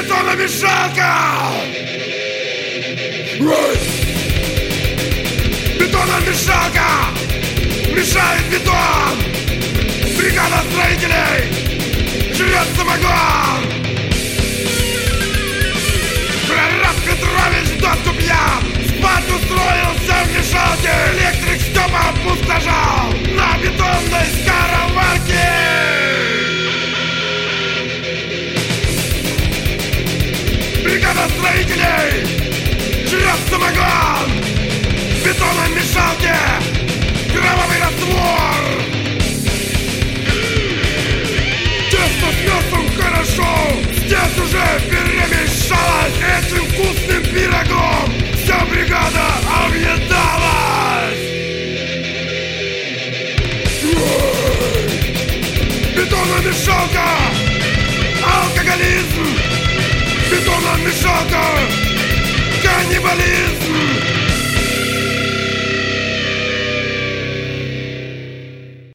Бетономешалка! Бетономешалка! Мешает бетон! Бригада строителей! Бригада строителей! Жрет самогон! В бетонной мешалке! Кровавый раствор! Тесто с мясом хорошо! Здесь уже перемешалось этим вкусным пирогом! Вся бригада объедалась! Бетономешалка! Алкоголизм! Каннибализм!